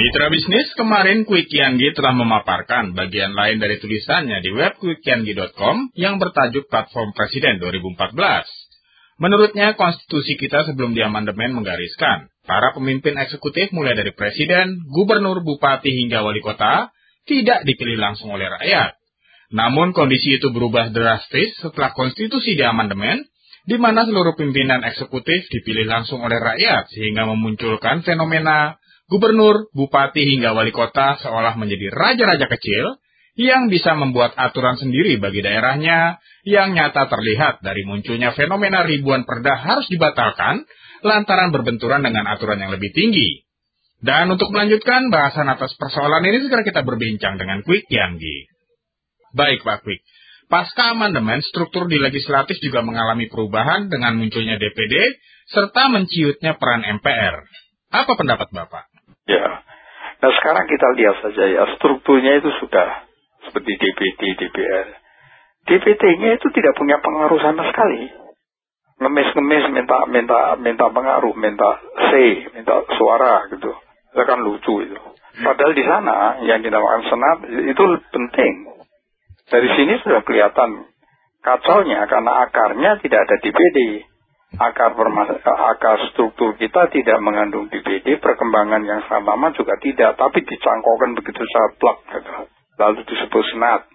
Mitra bisnis kemarin Quick Yanggi telah memaparkan bagian lain dari tulisannya di web quickyanggi.com yang bertajuk Platform Presiden 2014. Menurutnya, konstitusi kita sebelum diamandemen menggariskan, para pemimpin eksekutif mulai dari presiden, gubernur, bupati hingga wali kota tidak dipilih langsung oleh rakyat. Namun kondisi itu berubah drastis setelah konstitusi diamandemen, di mana seluruh pimpinan eksekutif dipilih langsung oleh rakyat sehingga memunculkan fenomena Gubernur, bupati hingga wali kota seolah menjadi raja-raja kecil yang bisa membuat aturan sendiri bagi daerahnya yang nyata terlihat dari munculnya fenomena ribuan perda harus dibatalkan lantaran berbenturan dengan aturan yang lebih tinggi. Dan untuk melanjutkan bahasan atas persoalan ini segera kita berbincang dengan Quick Yanggi. Baik Pak Quick, pasca amandemen struktur di legislatif juga mengalami perubahan dengan munculnya DPD serta menciutnya peran MPR. Apa pendapat Bapak? Ya. Nah sekarang kita lihat saja ya strukturnya itu sudah seperti DPD, DPR. DPT-nya itu tidak punya pengaruh sama sekali. Ngemis-ngemis minta minta minta pengaruh, minta C, minta suara gitu. Itu kan lucu itu. Padahal di sana yang dinamakan senat itu penting. Dari sini sudah kelihatan kacaunya karena akarnya tidak ada DPD akar, akar struktur kita tidak mengandung DPD, perkembangan yang sama juga tidak, tapi dicangkokkan begitu saja gitu. Lalu disebut senat.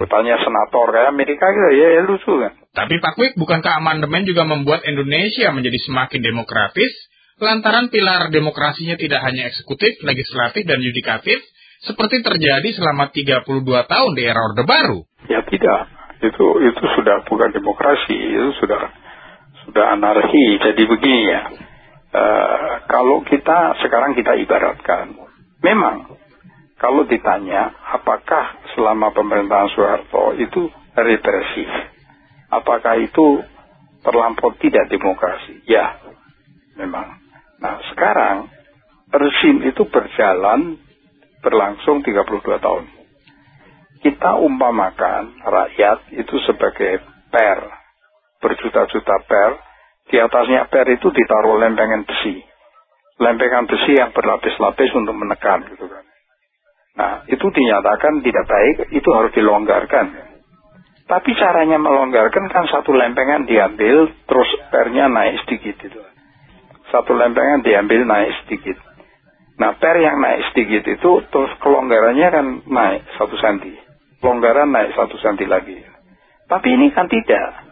Bertanya senator kayak Amerika gitu, ya, ya lucu kan. Tapi Pak Kwik, bukankah amandemen juga membuat Indonesia menjadi semakin demokratis? Lantaran pilar demokrasinya tidak hanya eksekutif, legislatif, dan yudikatif, seperti terjadi selama 32 tahun di era Orde Baru. Ya tidak, itu itu sudah bukan demokrasi, itu sudah sudah anarki. Jadi begini ya, uh, kalau kita sekarang kita ibaratkan, memang kalau ditanya apakah selama pemerintahan Soeharto itu represif, apakah itu terlampau tidak demokrasi? Ya, memang. Nah sekarang rezim itu berjalan berlangsung 32 tahun. Kita umpamakan rakyat itu sebagai per berjuta-juta per, di atasnya per itu ditaruh lempengan besi. Lempengan besi yang berlapis-lapis untuk menekan gitu kan. Nah, itu dinyatakan tidak baik, itu harus dilonggarkan. Tapi caranya melonggarkan kan satu lempengan diambil, terus pernya naik sedikit itu. Satu lempengan diambil naik sedikit. Nah, per yang naik sedikit itu, terus kelonggarannya kan naik satu senti. Kelonggaran naik satu senti lagi. Tapi ini kan tidak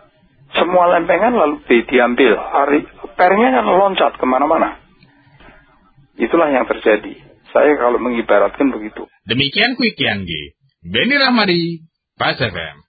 semua lempengan lalu di, diambil. Hari, pernya kan loncat ke mana-mana. Itulah yang terjadi. Saya kalau mengibaratkan begitu. Demikian Quick Yanggi. Beni Rahmadi, Pas FM.